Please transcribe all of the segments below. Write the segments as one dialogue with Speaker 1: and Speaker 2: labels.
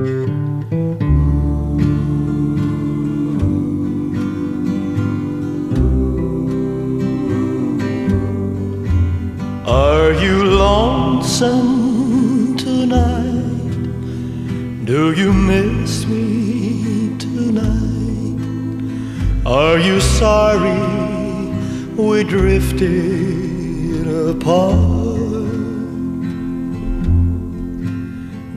Speaker 1: Are you lonesome tonight? Do you miss me tonight? Are you sorry we drifted apart?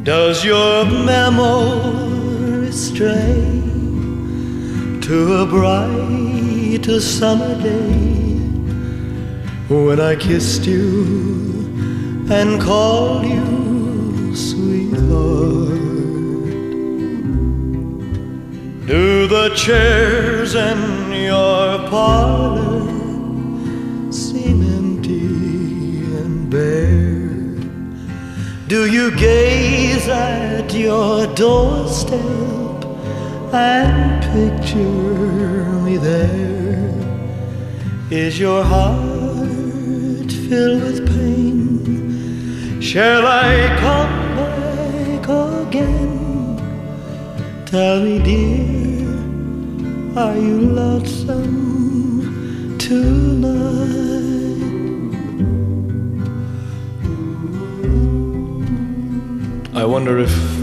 Speaker 1: Does your memory stray to a bright summer day? when I kissed you and called you sweetheart. Do the chairs in your parlor seem empty and bare? Do you gaze your doorstep and picture me there? Is your heart filled with pain? Shall I come back again? Tell me, dear, are you lonesome tonight? I wonder if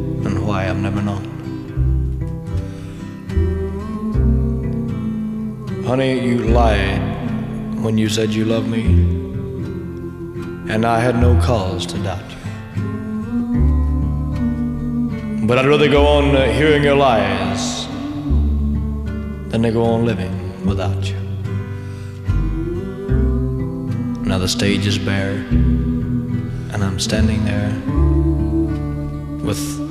Speaker 1: why I've never known. Honey, you lied when you said you loved me, and I had no cause to doubt you. But I'd rather go on uh, hearing your lies than to go on living without you. Now the stage is bare, and I'm standing there with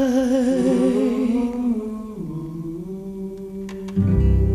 Speaker 1: Thank you.